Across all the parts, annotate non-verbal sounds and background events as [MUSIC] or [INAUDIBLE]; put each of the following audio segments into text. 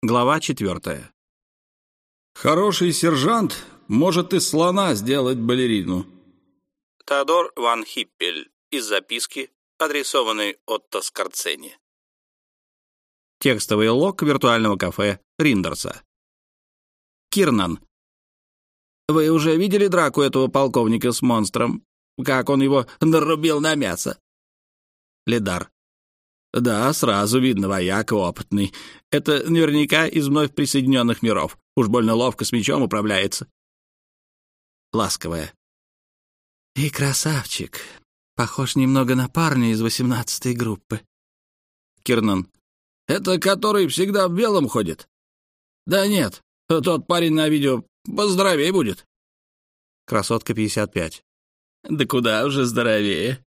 Глава четвертая. Хороший сержант может из слона сделать балерину. Теодор Ван Хиппель из записки, адресованной Отто Скорцени. Текстовый лог виртуального кафе Риндерса. Кирнан. Вы уже видели драку этого полковника с монстром? Как он его нарубил на мясо? Лидар. Да, сразу видно, вояк опытный. Это наверняка из вновь присоединенных миров. Уж больно ловко с мечом управляется. Ласковая. И красавчик. Похож немного на парня из восемнадцатой группы. Кирнан. Это который всегда в белом ходит? Да нет, тот парень на видео поздоровее будет. Красотка 55. Да куда уже здоровее.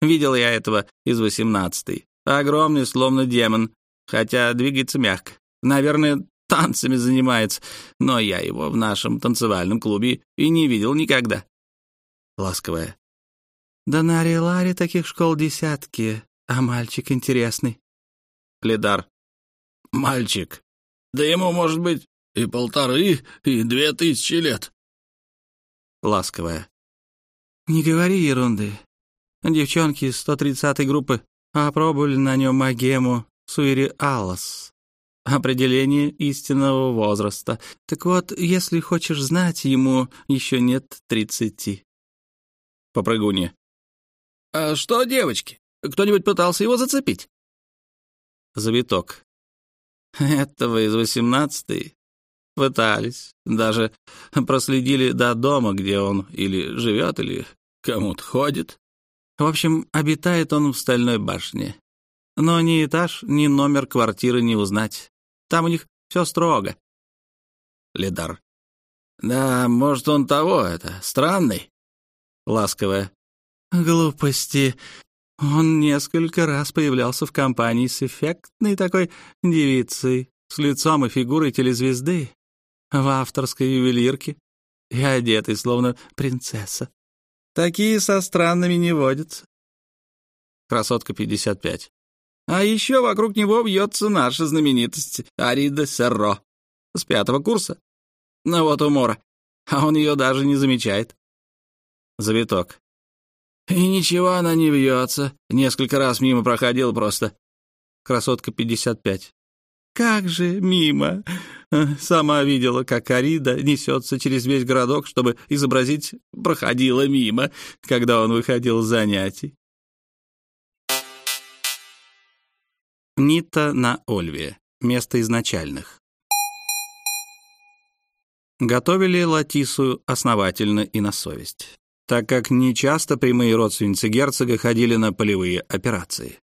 Видел я этого из восемнадцатой. Огромный, словно демон, хотя двигается мягко. Наверное, танцами занимается, но я его в нашем танцевальном клубе и не видел никогда. Ласковая. Да на Ариларе таких школ десятки, а мальчик интересный. Лидар. Мальчик. Да ему, может быть, и полторы, и две тысячи лет. Ласковая. Не говори ерунды. Девчонки из 130-й группы опробовали на нем агему суириалос, определение истинного возраста. Так вот, если хочешь знать, ему еще нет тридцати. Попрыгуни. «А что, девочки? Кто-нибудь пытался его зацепить?» Завиток. «Этого из восемнадцатой пытались. Даже проследили до дома, где он или живет, или кому-то ходит. В общем, обитает он в стальной башне. Но ни этаж, ни номер квартиры не узнать. Там у них все строго. Лидар. Да, может, он того, это, странный. Ласковая. Глупости. Он несколько раз появлялся в компании с эффектной такой девицей, с лицом и фигурой телезвезды, в авторской ювелирке и одетой, словно принцесса. Такие со странными не водятся. Красотка 55. А еще вокруг него бьется наша знаменитость Арида Серро с пятого курса. Ну вот умора. А он ее даже не замечает. Завиток. И ничего она не бьется. Несколько раз мимо проходил просто. Красотка 55. Как же мимо. Сама видела, как Арида несется через весь городок, чтобы изобразить «проходила мимо», когда он выходил с занятий. Нита на Ольве. Место изначальных. Готовили Латису основательно и на совесть, так как нечасто прямые родственницы герцога ходили на полевые операции.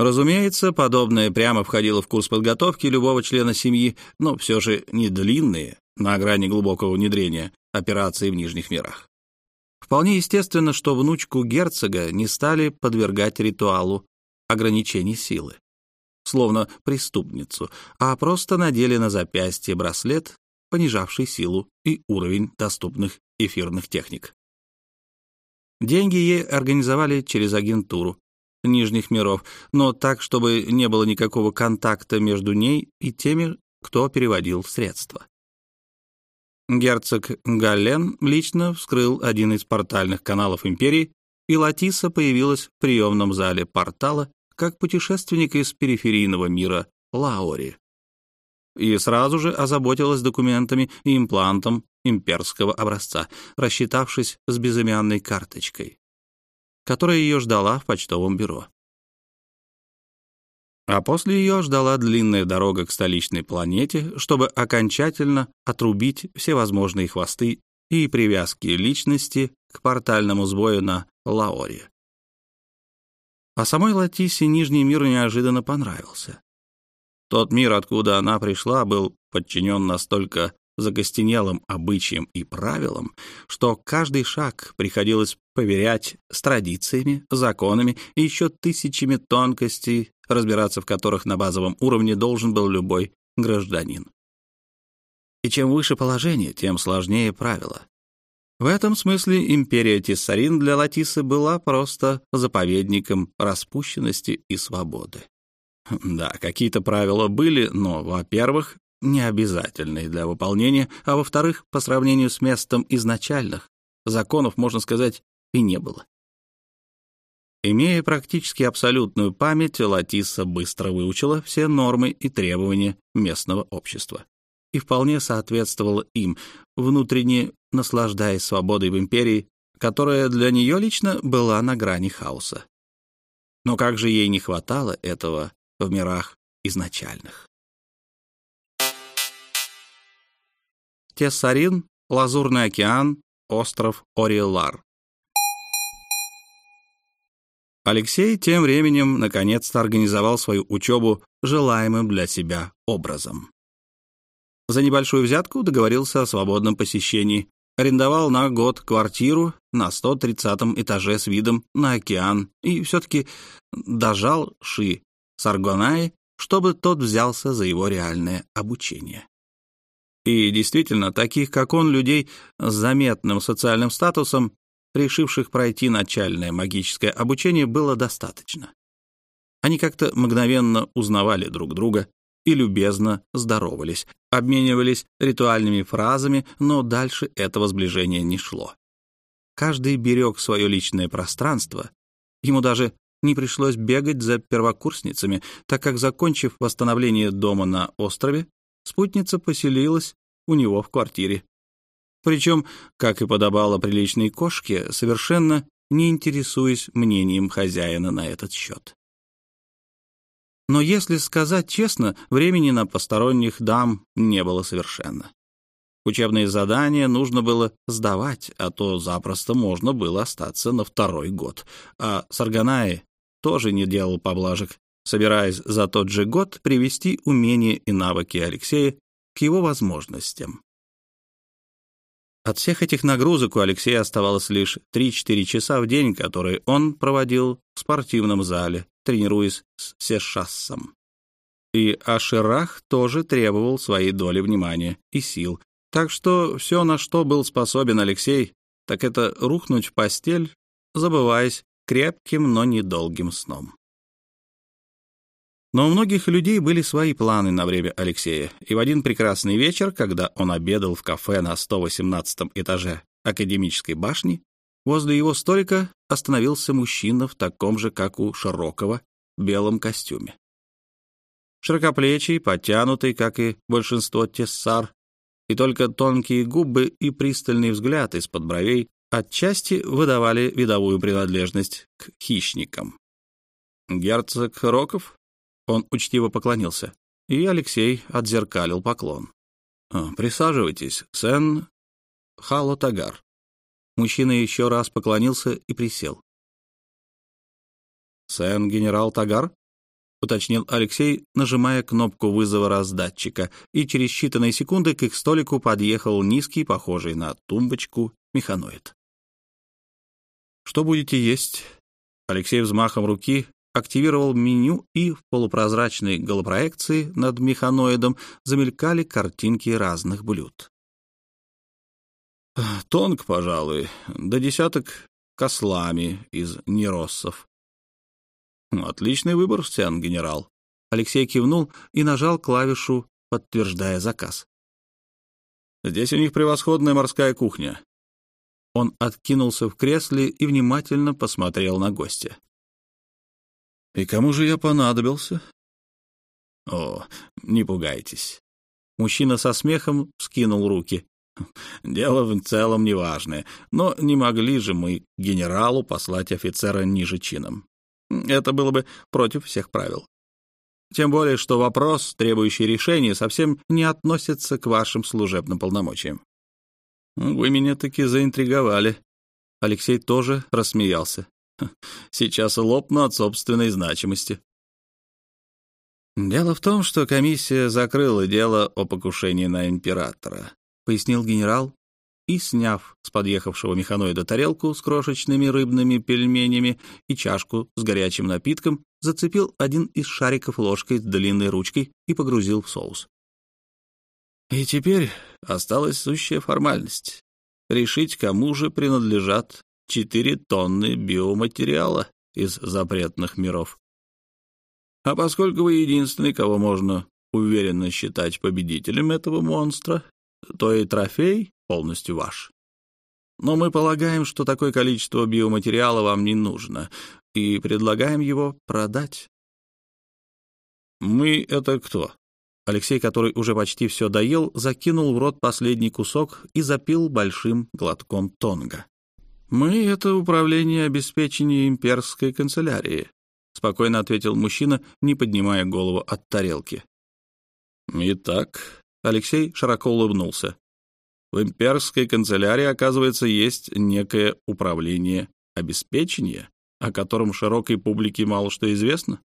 Разумеется, подобное прямо входило в курс подготовки любого члена семьи, но все же не длинные, на грани глубокого внедрения, операции в Нижних мирах. Вполне естественно, что внучку герцога не стали подвергать ритуалу ограничений силы, словно преступницу, а просто надели на запястье браслет, понижавший силу и уровень доступных эфирных техник. Деньги ей организовали через агентуру, нижних миров, но так, чтобы не было никакого контакта между ней и теми, кто переводил средства. Герцог Галлен лично вскрыл один из портальных каналов Империи, и Латиса появилась в приемном зале портала как путешественник из периферийного мира Лаори. И сразу же озаботилась документами и имплантом имперского образца, рассчитавшись с безымянной карточкой которая ее ждала в почтовом бюро. А после ее ждала длинная дорога к столичной планете, чтобы окончательно отрубить все возможные хвосты и привязки личности к портальному сбою на Лаоре. А самой Латисе Нижний мир неожиданно понравился. Тот мир, откуда она пришла, был подчинен настолько закостенелым обычаям и правилам, что каждый шаг приходилось поверять с традициями, законами и еще тысячами тонкостей, разбираться в которых на базовом уровне должен был любой гражданин. И чем выше положение, тем сложнее правила. В этом смысле империя Тессарин для Латисы была просто заповедником распущенности и свободы. Да, какие-то правила были, но, во-первых, не обязательные для выполнения, а во-вторых, по сравнению с местом изначальных, законов, можно сказать, и не было. Имея практически абсолютную память, Латиса быстро выучила все нормы и требования местного общества и вполне соответствовала им, внутренне наслаждаясь свободой в империи, которая для нее лично была на грани хаоса. Но как же ей не хватало этого в мирах изначальных? Тессарин, Лазурный океан, остров Ориелар. Алексей тем временем наконец-то организовал свою учебу желаемым для себя образом. За небольшую взятку договорился о свободном посещении, арендовал на год квартиру на 130 этаже с видом на океан и все-таки дожал Ши Саргонай, чтобы тот взялся за его реальное обучение. И действительно, таких, как он, людей с заметным социальным статусом, решивших пройти начальное магическое обучение, было достаточно. Они как-то мгновенно узнавали друг друга и любезно здоровались, обменивались ритуальными фразами, но дальше этого сближения не шло. Каждый берег свое личное пространство. Ему даже не пришлось бегать за первокурсницами, так как, закончив восстановление дома на острове, спутница поселилась у него в квартире. Причем, как и подобало приличной кошке, совершенно не интересуясь мнением хозяина на этот счет. Но если сказать честно, времени на посторонних дам не было совершенно. Учебные задания нужно было сдавать, а то запросто можно было остаться на второй год. А Сарганаи тоже не делал поблажек, собираясь за тот же год привести умения и навыки Алексея его возможностям. От всех этих нагрузок у Алексея оставалось лишь 3-4 часа в день, которые он проводил в спортивном зале, тренируясь с Сешассом. И Аширах тоже требовал своей доли внимания и сил, так что все, на что был способен Алексей, так это рухнуть в постель, забываясь крепким, но недолгим сном. Но у многих людей были свои планы на время Алексея, и в один прекрасный вечер, когда он обедал в кафе на 118 этаже академической башни, возле его столика остановился мужчина в таком же, как у Широкого, белом костюме. Широкоплечий, подтянутый, как и большинство тессар, и только тонкие губы и пристальный взгляд из-под бровей отчасти выдавали видовую принадлежность к хищникам. «Герцог Роков?» Он учтиво поклонился, и Алексей отзеркалил поклон. «А, «Присаживайтесь, Сен Халотагар». Мужчина еще раз поклонился и присел. «Сен генерал Тагар?» — уточнил Алексей, нажимая кнопку вызова раздатчика, и через считанные секунды к их столику подъехал низкий, похожий на тумбочку, механоид. «Что будете есть?» Алексей взмахом руки активировал меню, и в полупрозрачной голопроекции над механоидом замелькали картинки разных блюд. «Тонк, пожалуй, до десяток кослами из нероссов». «Отличный выбор, Сян, генерал». Алексей кивнул и нажал клавишу, подтверждая заказ. «Здесь у них превосходная морская кухня». Он откинулся в кресле и внимательно посмотрел на гостя. И кому же я понадобился? О, не пугайтесь. Мужчина со смехом скинул руки. Дело в целом неважное, но не могли же мы генералу послать офицера ниже чином. Это было бы против всех правил. Тем более, что вопрос, требующий решения, совсем не относится к вашим служебным полномочиям. Вы меня таки заинтриговали. Алексей тоже рассмеялся. [LAUGHS] Сейчас лопну от собственной значимости. «Дело в том, что комиссия закрыла дело о покушении на императора», — пояснил генерал, и, сняв с подъехавшего механоида тарелку с крошечными рыбными пельменями и чашку с горячим напитком, зацепил один из шариков ложкой с длинной ручкой и погрузил в соус. И теперь осталась сущая формальность — решить, кому же принадлежат четыре тонны биоматериала из запретных миров. А поскольку вы единственный, кого можно уверенно считать победителем этого монстра, то и трофей полностью ваш. Но мы полагаем, что такое количество биоматериала вам не нужно, и предлагаем его продать. «Мы — это кто?» Алексей, который уже почти все доел, закинул в рот последний кусок и запил большим глотком тонга. «Мы — это управление обеспечения имперской канцелярии», — спокойно ответил мужчина, не поднимая голову от тарелки. «Итак», — Алексей широко улыбнулся, — «в имперской канцелярии, оказывается, есть некое управление обеспечения, о котором широкой публике мало что известно?»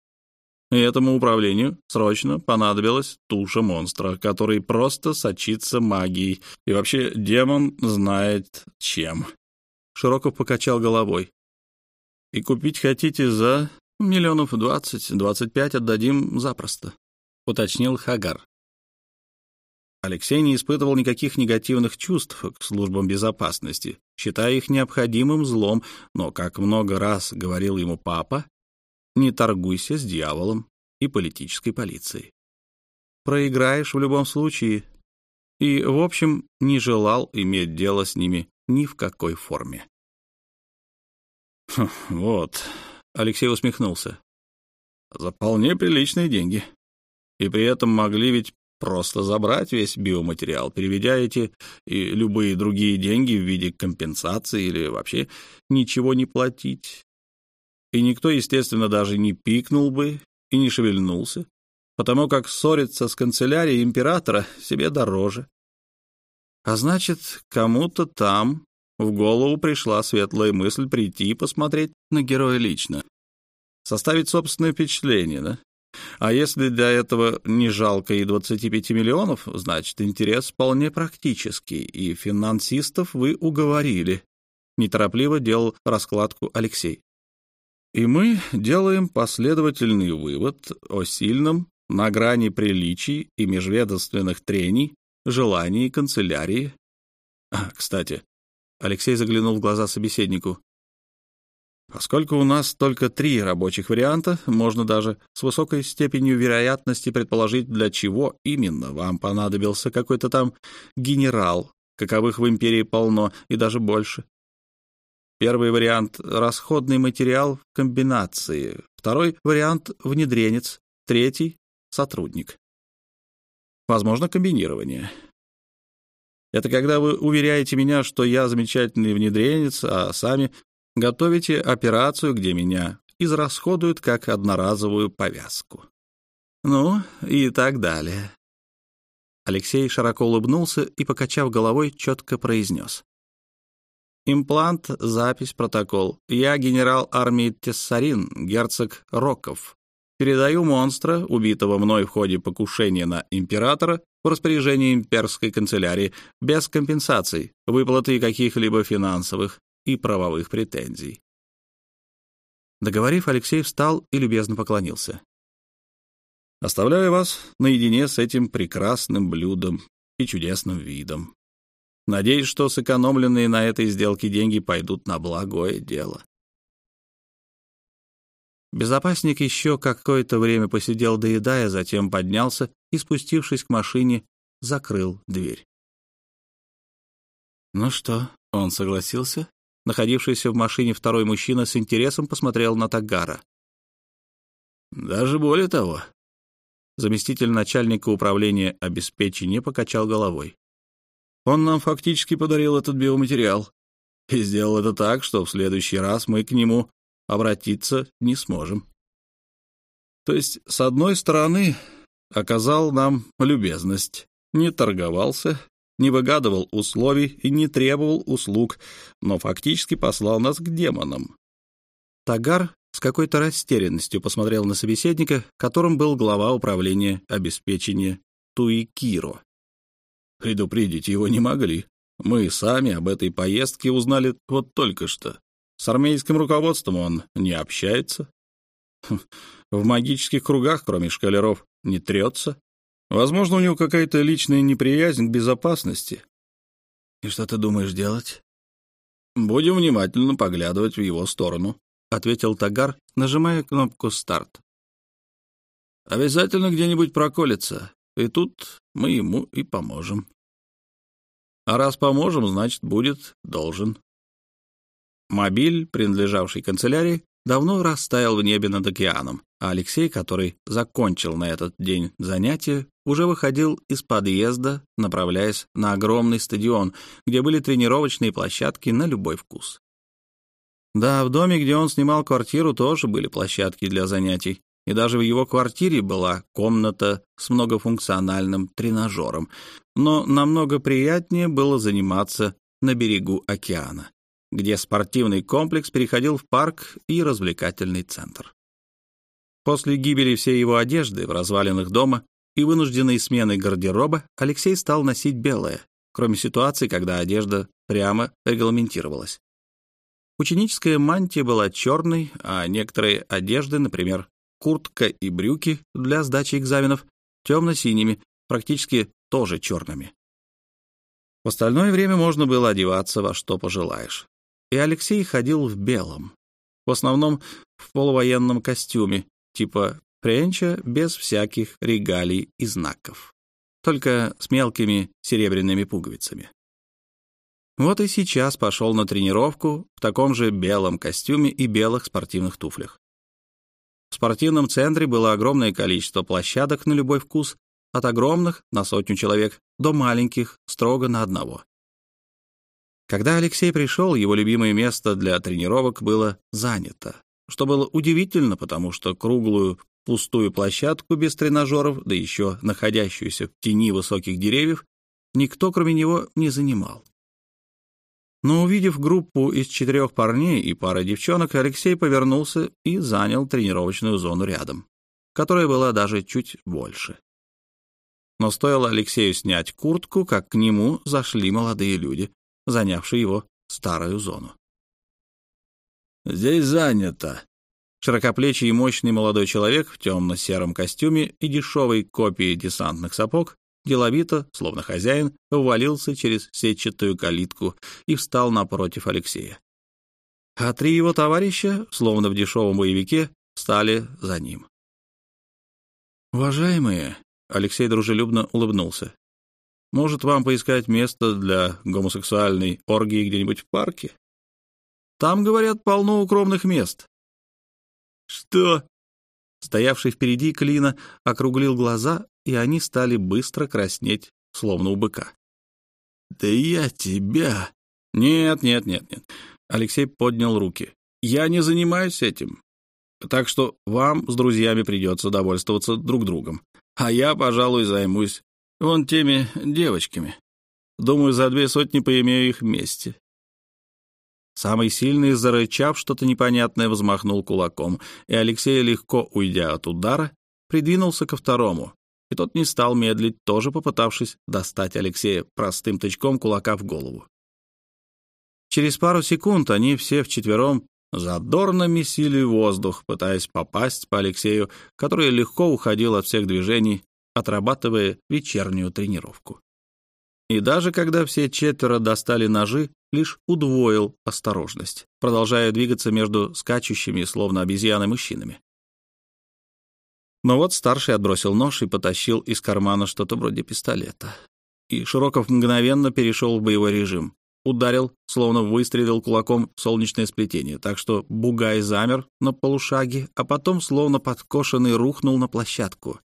И этому управлению срочно понадобилась туша монстра, который просто сочится магией. И вообще демон знает чем. Широков покачал головой. И купить хотите за миллионов двадцать, двадцать пять отдадим запросто, уточнил Хагар. Алексей не испытывал никаких негативных чувств к службам безопасности, считая их необходимым злом, но, как много раз говорил ему папа, не торгуйся с дьяволом и политической полицией. Проиграешь в любом случае. И, в общем, не желал иметь дело с ними ни в какой форме. «Хм, «Вот», — Алексей усмехнулся, — «за вполне приличные деньги. И при этом могли ведь просто забрать весь биоматериал, переведя эти и любые другие деньги в виде компенсации или вообще ничего не платить и никто, естественно, даже не пикнул бы и не шевельнулся, потому как ссориться с канцелярией императора себе дороже. А значит, кому-то там в голову пришла светлая мысль прийти и посмотреть на героя лично, составить собственное впечатление, да? А если для этого не жалко и 25 миллионов, значит, интерес вполне практический, и финансистов вы уговорили. Неторопливо делал раскладку Алексей. И мы делаем последовательный вывод о сильном, на грани приличий и межведомственных трений, желании канцелярии. А, кстати, Алексей заглянул в глаза собеседнику. Поскольку у нас только три рабочих варианта, можно даже с высокой степенью вероятности предположить, для чего именно вам понадобился какой-то там генерал, каковых в империи полно и даже больше. Первый вариант — расходный материал в комбинации. Второй вариант — внедренец. Третий — сотрудник. Возможно, комбинирование. Это когда вы уверяете меня, что я замечательный внедренец, а сами готовите операцию, где меня израсходуют как одноразовую повязку. Ну, и так далее. Алексей широко улыбнулся и, покачав головой, четко произнес. Имплант, запись, протокол. Я генерал армии Тессарин, герцог Роков. Передаю монстра, убитого мной в ходе покушения на императора, в распоряжение имперской канцелярии, без компенсаций, выплаты каких-либо финансовых и правовых претензий. Договорив, Алексей встал и любезно поклонился. «Оставляю вас наедине с этим прекрасным блюдом и чудесным видом. Надеюсь, что сэкономленные на этой сделке деньги пойдут на благое дело. Безопасник еще какое-то время посидел, доедая, затем поднялся и, спустившись к машине, закрыл дверь. «Ну что?» — он согласился. Находившийся в машине второй мужчина с интересом посмотрел на Тагара. «Даже более того». Заместитель начальника управления обеспечения покачал головой. Он нам фактически подарил этот биоматериал. И сделал это так, что в следующий раз мы к нему обратиться не сможем. То есть, с одной стороны, оказал нам любезность, не торговался, не выгадывал условий и не требовал услуг, но фактически послал нас к демонам. Тагар с какой-то растерянностью посмотрел на собеседника, которым был глава управления обеспечения Туикиро. Предупредить его не могли. Мы сами об этой поездке узнали вот только что. С армейским руководством он не общается. Хм, в магических кругах, кроме шкалеров, не трется. Возможно, у него какая-то личная неприязнь к безопасности. И что ты думаешь делать? Будем внимательно поглядывать в его сторону, ответил Тагар, нажимая кнопку старт. Обязательно где-нибудь проколется, и тут мы ему и поможем. А раз поможем, значит, будет должен. Мобиль, принадлежавший канцелярии, давно растаял в небе над океаном, а Алексей, который закончил на этот день занятие, уже выходил из подъезда, направляясь на огромный стадион, где были тренировочные площадки на любой вкус. Да, в доме, где он снимал квартиру, тоже были площадки для занятий, и даже в его квартире была комната с многофункциональным тренажером, но намного приятнее было заниматься на берегу океана, где спортивный комплекс переходил в парк и развлекательный центр. После гибели всей его одежды в развалинах дома и вынужденной смены гардероба Алексей стал носить белое, кроме ситуации, когда одежда прямо регламентировалась. Ученическая мантия была черной, а некоторые одежды, например, куртка и брюки для сдачи экзаменов, темно-синими, практически тоже черными. В остальное время можно было одеваться во что пожелаешь. И Алексей ходил в белом, в основном в полувоенном костюме, типа френча, без всяких регалий и знаков, только с мелкими серебряными пуговицами. Вот и сейчас пошел на тренировку в таком же белом костюме и белых спортивных туфлях. В спортивном центре было огромное количество площадок на любой вкус, от огромных на сотню человек до маленьких строго на одного. Когда Алексей пришел, его любимое место для тренировок было занято, что было удивительно, потому что круглую пустую площадку без тренажеров, да еще находящуюся в тени высоких деревьев, никто, кроме него, не занимал. Но увидев группу из четырех парней и пары девчонок, Алексей повернулся и занял тренировочную зону рядом, которая была даже чуть больше. Но стоило Алексею снять куртку, как к нему зашли молодые люди, занявшие его старую зону. «Здесь занято». Широкоплечий и мощный молодой человек в темно-сером костюме и дешевой копии десантных сапог деловито, словно хозяин, увалился через сетчатую калитку и встал напротив Алексея. А три его товарища, словно в дешевом боевике, стали за ним. «Уважаемые», — Алексей дружелюбно улыбнулся, «может, вам поискать место для гомосексуальной оргии где-нибудь в парке? Там, говорят, полно укромных мест». «Что?» Стоявший впереди Клина округлил глаза и они стали быстро краснеть, словно у быка. «Да я тебя...» «Нет, нет, нет, нет». Алексей поднял руки. «Я не занимаюсь этим. Так что вам с друзьями придется довольствоваться друг другом. А я, пожалуй, займусь вон теми девочками. Думаю, за две сотни поимею их вместе». Самый сильный, зарычав что-то непонятное, взмахнул кулаком, и Алексей, легко уйдя от удара, придвинулся ко второму, и тот не стал медлить, тоже попытавшись достать Алексея простым тычком кулака в голову. Через пару секунд они все вчетвером задорно месили воздух, пытаясь попасть по Алексею, который легко уходил от всех движений, отрабатывая вечернюю тренировку. И даже когда все четверо достали ножи, лишь удвоил осторожность, продолжая двигаться между скачущими, словно обезьяны, мужчинами. Но вот старший отбросил нож и потащил из кармана что-то вроде пистолета. И Широков мгновенно перешел в боевой режим. Ударил, словно выстрелил кулаком в солнечное сплетение, так что Бугай замер на полушаге, а потом, словно подкошенный, рухнул на площадку.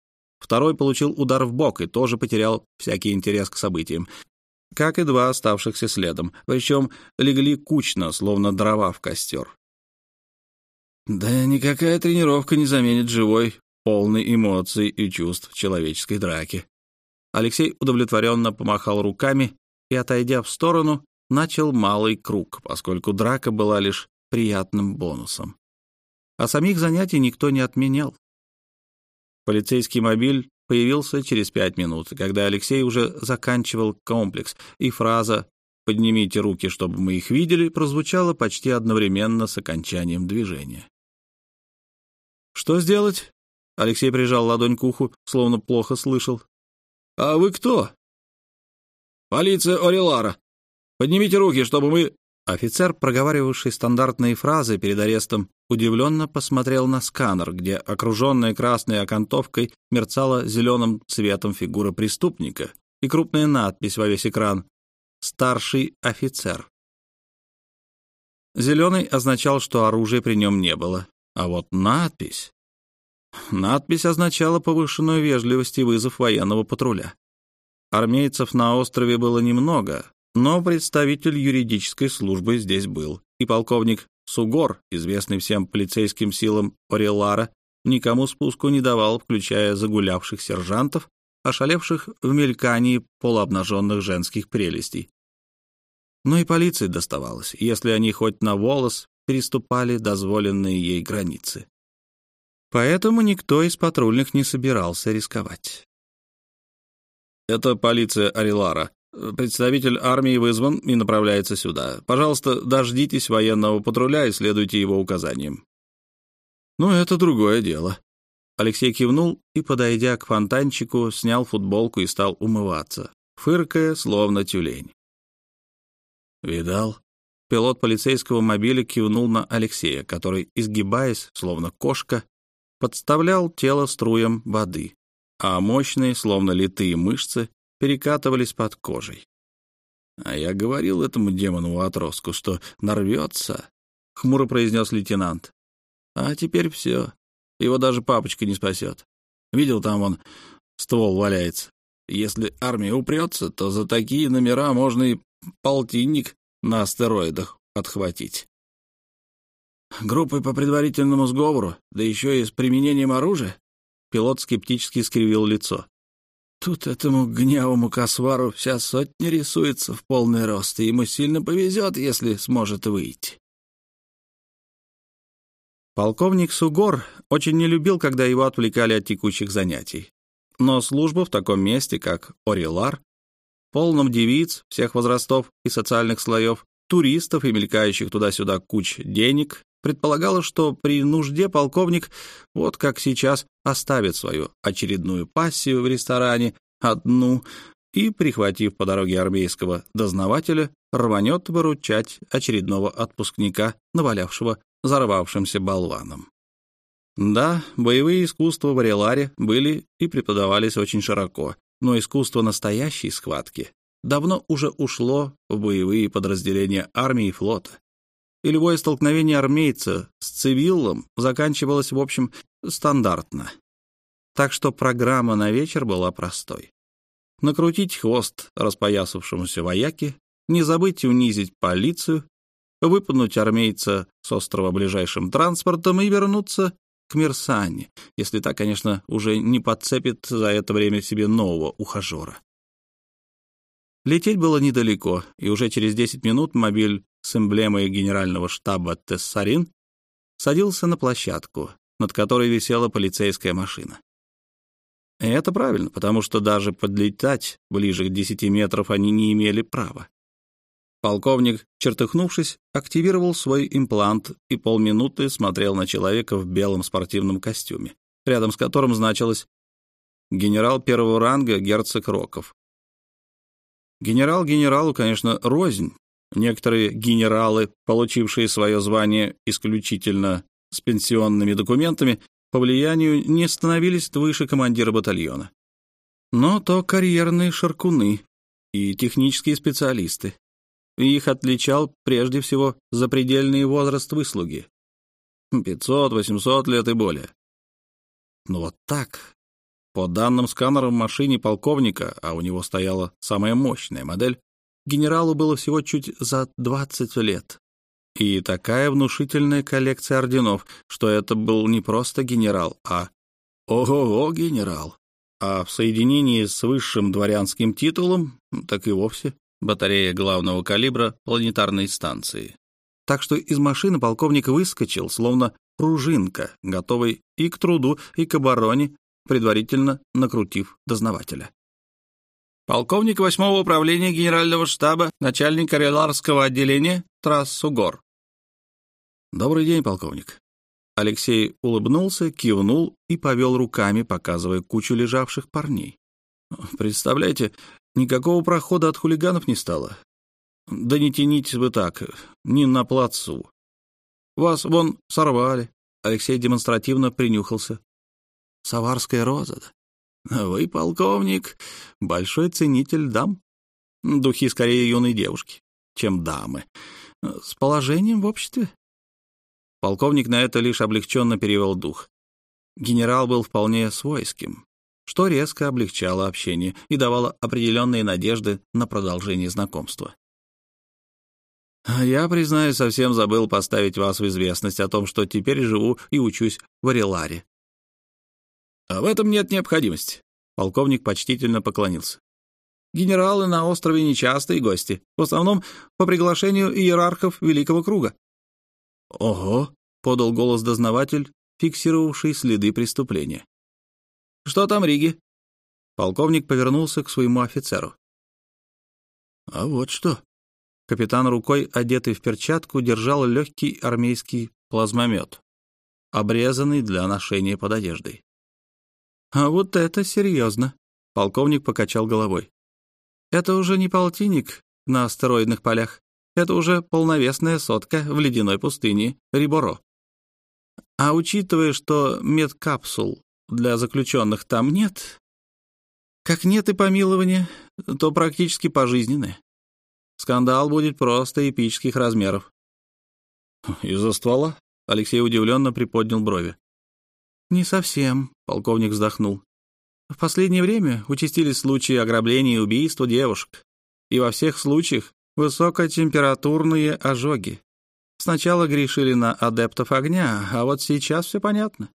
Второй получил удар в бок и тоже потерял всякий интерес к событиям, как и два оставшихся следом, причем легли кучно, словно дрова в костер. Да никакая тренировка не заменит живой полный эмоций и чувств человеческой драки. Алексей удовлетворенно помахал руками и, отойдя в сторону, начал малый круг, поскольку драка была лишь приятным бонусом. А самих занятий никто не отменял. Полицейский мобиль появился через пять минут, когда Алексей уже заканчивал комплекс, и фраза «Поднимите руки, чтобы мы их видели» прозвучала почти одновременно с окончанием движения. Что сделать? Алексей прижал ладонь к уху, словно плохо слышал. «А вы кто?» «Полиция Орелара. Поднимите руки, чтобы мы...» Офицер, проговаривавший стандартные фразы перед арестом, удивленно посмотрел на сканер, где окруженная красной окантовкой мерцала зеленым цветом фигура преступника и крупная надпись во весь экран «Старший офицер». Зеленый означал, что оружия при нем не было, а вот надпись... Надпись означала повышенную вежливость и вызов военного патруля. Армейцев на острове было немного, но представитель юридической службы здесь был, и полковник Сугор, известный всем полицейским силам Орелара, никому спуску не давал, включая загулявших сержантов, ошалевших в мелькании полуобнаженных женских прелестей. Но и полиции доставалось, если они хоть на волос переступали дозволенные ей границы. Поэтому никто из патрульных не собирался рисковать. «Это полиция Арилара. Представитель армии вызван и направляется сюда. Пожалуйста, дождитесь военного патруля и следуйте его указаниям». «Ну, это другое дело». Алексей кивнул и, подойдя к фонтанчику, снял футболку и стал умываться, фыркая, словно тюлень. «Видал?» Пилот полицейского мобиля кивнул на Алексея, который, изгибаясь, словно кошка, подставлял тело струям воды, а мощные, словно литые мышцы, перекатывались под кожей. «А я говорил этому демону-отростку, что нарвется», — хмуро произнес лейтенант. «А теперь все. Его даже папочка не спасет. Видел, там он ствол валяется. Если армия упрется, то за такие номера можно и полтинник на астероидах отхватить. Группой по предварительному сговору, да еще и с применением оружия? Пилот скептически скривил лицо. Тут этому гнявому косвару вся сотня рисуется в полный рост, и ему сильно повезет, если сможет выйти. Полковник Сугор очень не любил, когда его отвлекали от текущих занятий. Но служба в таком месте, как Орилар, полном девиц всех возрастов и социальных слоев, туристов и мелькающих туда-сюда куч денег, предполагала, что при нужде полковник, вот как сейчас, оставит свою очередную пассию в ресторане, одну, и, прихватив по дороге армейского дознавателя, рванет выручать очередного отпускника, навалявшего взорвавшимся болваном. Да, боевые искусства в Ареларе были и преподавались очень широко, но искусство настоящей схватки давно уже ушло в боевые подразделения армии и флота. И любое столкновение армейца с цивилом заканчивалось, в общем, стандартно. Так что программа на вечер была простой. Накрутить хвост распоясавшемуся вояке, не забыть унизить полицию, выпнуть армейца с острова ближайшим транспортом и вернуться к Мирсане, если та, конечно, уже не подцепит за это время себе нового ухажера. Лететь было недалеко, и уже через 10 минут мобиль с эмблемой генерального штаба Тессарин садился на площадку, над которой висела полицейская машина. И это правильно, потому что даже подлетать ближе к 10 метров они не имели права. Полковник, чертыхнувшись, активировал свой имплант и полминуты смотрел на человека в белом спортивном костюме, рядом с которым значилось «Генерал первого ранга герцог Роков». Генерал генералу, конечно, рознь. Некоторые генералы, получившие свое звание исключительно с пенсионными документами, по влиянию не становились выше командира батальона. Но то карьерные шаркуны и технические специалисты их отличал прежде всего запредельный возраст выслуги. 500-800 лет и более. Но вот так, по данным сканера в машине полковника, а у него стояла самая мощная модель, генералу было всего чуть за 20 лет. И такая внушительная коллекция орденов, что это был не просто генерал, а ого-го генерал. А в соединении с высшим дворянским титулом, так и вовсе батарея главного калибра планетарной станции. Так что из машины полковник выскочил, словно пружинка, готовый и к труду, и к обороне, предварительно накрутив дознавателя. Полковник восьмого управления генерального штаба, начальник Кареларского отделения Трассу Гор. Добрый день, полковник. Алексей улыбнулся, кивнул и повел руками, показывая кучу лежавших парней. Представляете, Никакого прохода от хулиганов не стало. Да не тянитесь вы так, не на плацу. Вас вон сорвали. Алексей демонстративно принюхался. Саварская роза, да? Вы, полковник, большой ценитель дам. Духи скорее юной девушки, чем дамы. С положением в обществе. Полковник на это лишь облегченно перевел дух. Генерал был вполне свойским, что резко облегчало общение и давало определенные надежды на продолжение знакомства. «Я, признаюсь, совсем забыл поставить вас в известность о том, что теперь живу и учусь в Ареларе». «А в этом нет необходимости», — полковник почтительно поклонился. «Генералы на острове нечастые гости, в основном по приглашению иерархов Великого Круга». «Ого», — подал голос дознаватель, фиксировавший следы преступления. «Что там, Риги?» Полковник повернулся к своему офицеру. «А вот что», Капитан рукой, одетый в перчатку, держал легкий армейский плазмомет, обрезанный для ношения под одеждой. «А вот это серьезно!» — полковник покачал головой. «Это уже не полтинник на астероидных полях. Это уже полновесная сотка в ледяной пустыне Риборо. А учитывая, что медкапсул для заключенных там нет, как нет и помилования, то практически пожизненное. Скандал будет просто эпических размеров. «Из-за ствола?» — Алексей удивленно приподнял брови. «Не совсем», — полковник вздохнул. «В последнее время участились случаи ограбления и убийства девушек, и во всех случаях высокотемпературные ожоги. Сначала грешили на адептов огня, а вот сейчас все понятно.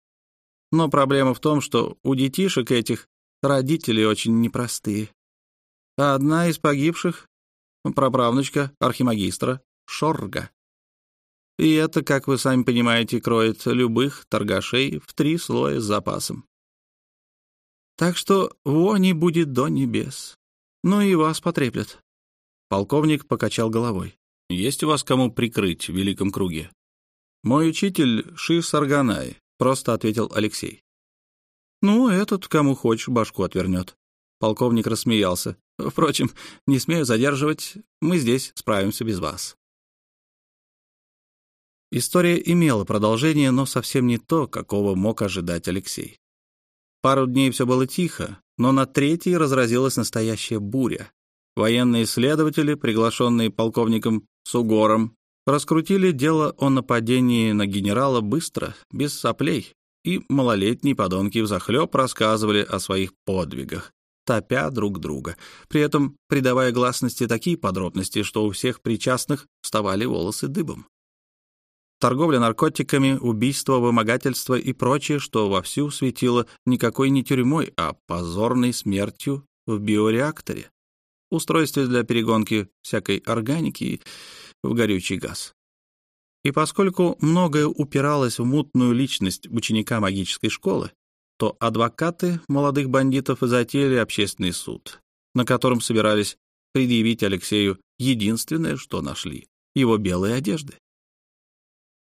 Но проблема в том, что у детишек этих родители очень непростые. А одна из погибших праправнучка архимагистра Шорга. И это, как вы сами понимаете, кроет любых торгашей в три слоя с запасом. Так что вони будет до небес. Ну и вас потреплет. Полковник покачал головой. Есть у вас кому прикрыть в великом круге? Мой учитель Ши Сарганай, просто ответил Алексей. Ну, этот, кому хочешь, башку отвернет. Полковник рассмеялся. Впрочем, не смею задерживать, мы здесь справимся без вас. История имела продолжение, но совсем не то, какого мог ожидать Алексей. Пару дней все было тихо, но на третий разразилась настоящая буря. Военные следователи, приглашенные полковником Сугором, раскрутили дело о нападении на генерала быстро, без соплей, и малолетние подонки взахлеб рассказывали о своих подвигах, топя друг друга, при этом придавая гласности такие подробности, что у всех причастных вставали волосы дыбом. Торговля наркотиками, убийство, вымогательство и прочее, что вовсю светило никакой не тюрьмой, а позорной смертью в биореакторе, устройстве для перегонки всякой органики в горючий газ. И поскольку многое упиралось в мутную личность ученика магической школы, то адвокаты молодых бандитов затеяли общественный суд, на котором собирались предъявить Алексею единственное, что нашли — его белые одежды.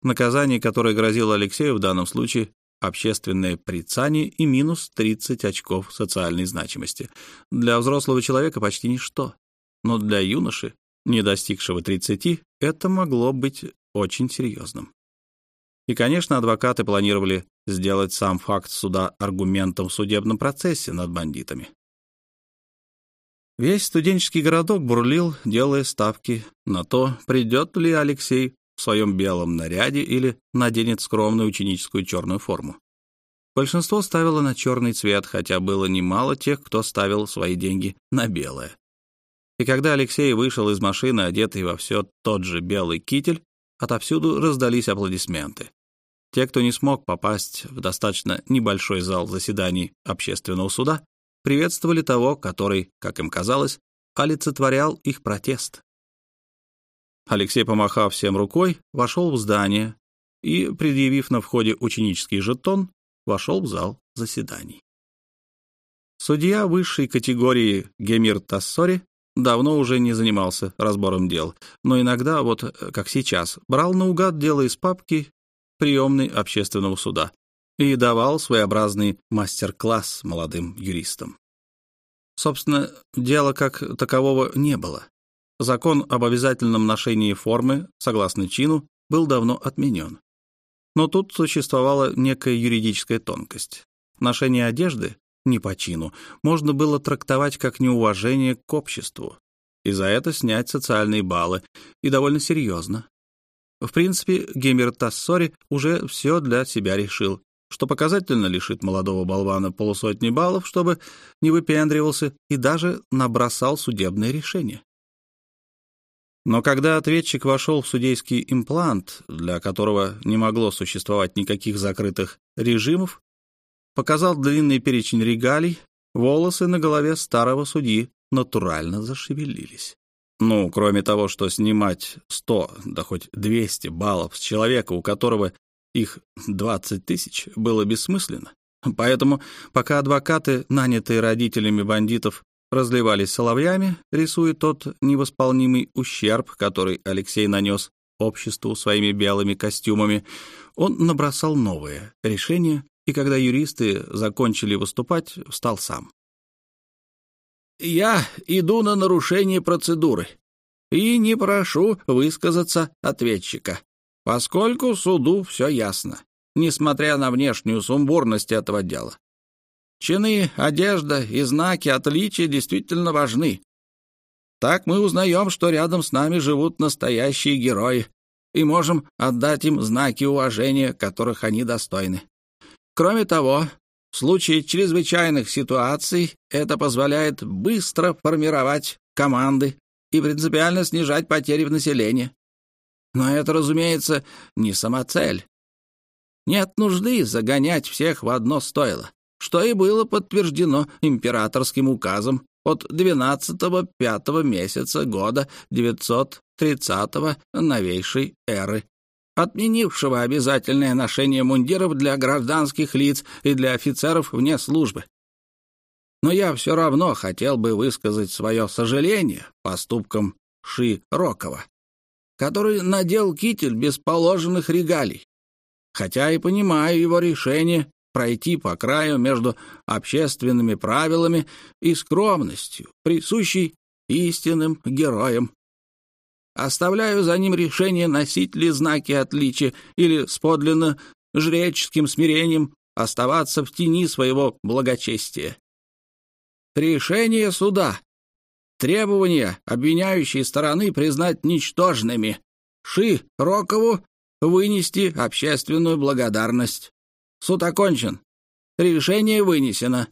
Наказание, которое грозило Алексею в данном случае — общественное прицание и минус 30 очков социальной значимости. Для взрослого человека почти ничто, но для юноши, не достигшего 30, это могло быть очень серьезным. И, конечно, адвокаты планировали сделать сам факт суда аргументом в судебном процессе над бандитами. Весь студенческий городок бурлил, делая ставки на то, придет ли Алексей в своем белом наряде или наденет скромную ученическую черную форму. Большинство ставило на черный цвет, хотя было немало тех, кто ставил свои деньги на белое. И когда Алексей вышел из машины, одетый во все тот же белый китель, отовсюду раздались аплодисменты. Те, кто не смог попасть в достаточно небольшой зал заседаний общественного суда, приветствовали того, который, как им казалось, олицетворял их протест. Алексей, помахав всем рукой, вошел в здание и, предъявив на входе ученический жетон, вошел в зал заседаний. Судья высшей категории Гемир Тассори давно уже не занимался разбором дел, но иногда, вот как сейчас, брал наугад дело из папки приемной общественного суда и давал своеобразный мастер-класс молодым юристам. Собственно, дела как такового не было. Закон об обязательном ношении формы, согласно чину, был давно отменен. Но тут существовала некая юридическая тонкость. Ношение одежды не по чину можно было трактовать как неуважение к обществу, и за это снять социальные баллы, и довольно серьезно. В принципе, Геймер Тассори уже все для себя решил, что показательно лишит молодого болвана полусотни баллов, чтобы не выпендривался, и даже набросал судебное решение. Но когда ответчик вошел в судейский имплант, для которого не могло существовать никаких закрытых режимов, показал длинный перечень регалий, волосы на голове старого судьи натурально зашевелились. Ну, кроме того, что снимать 100, да хоть 200 баллов с человека, у которого их 20 тысяч, было бессмысленно. Поэтому, пока адвокаты, нанятые родителями бандитов, разливались соловьями, рисуя тот невосполнимый ущерб, который Алексей нанес обществу своими белыми костюмами, он набросал новое решение, и когда юристы закончили выступать, встал сам. «Я иду на нарушение процедуры и не прошу высказаться ответчика, поскольку суду все ясно, несмотря на внешнюю сумбурность этого дела. Чины, одежда и знаки отличия действительно важны. Так мы узнаем, что рядом с нами живут настоящие герои, и можем отдать им знаки уважения, которых они достойны. Кроме того, в случае чрезвычайных ситуаций это позволяет быстро формировать команды и принципиально снижать потери в населении. Но это, разумеется, не самоцель. Нет нужды загонять всех в одно стойло что и было подтверждено императорским указом от 12-го 5 месяца года 930-го новейшей эры, отменившего обязательное ношение мундиров для гражданских лиц и для офицеров вне службы. Но я все равно хотел бы высказать свое сожаление поступкам Ши Рокова, который надел китель без положенных регалий, хотя и понимаю его решение пройти по краю между общественными правилами и скромностью, присущей истинным героям. Оставляю за ним решение, носить ли знаки отличия или с подлинно жреческим смирением оставаться в тени своего благочестия. Решение суда. Требования обвиняющей стороны признать ничтожными. Ши Рокову вынести общественную благодарность. Суд окончен. Решение вынесено.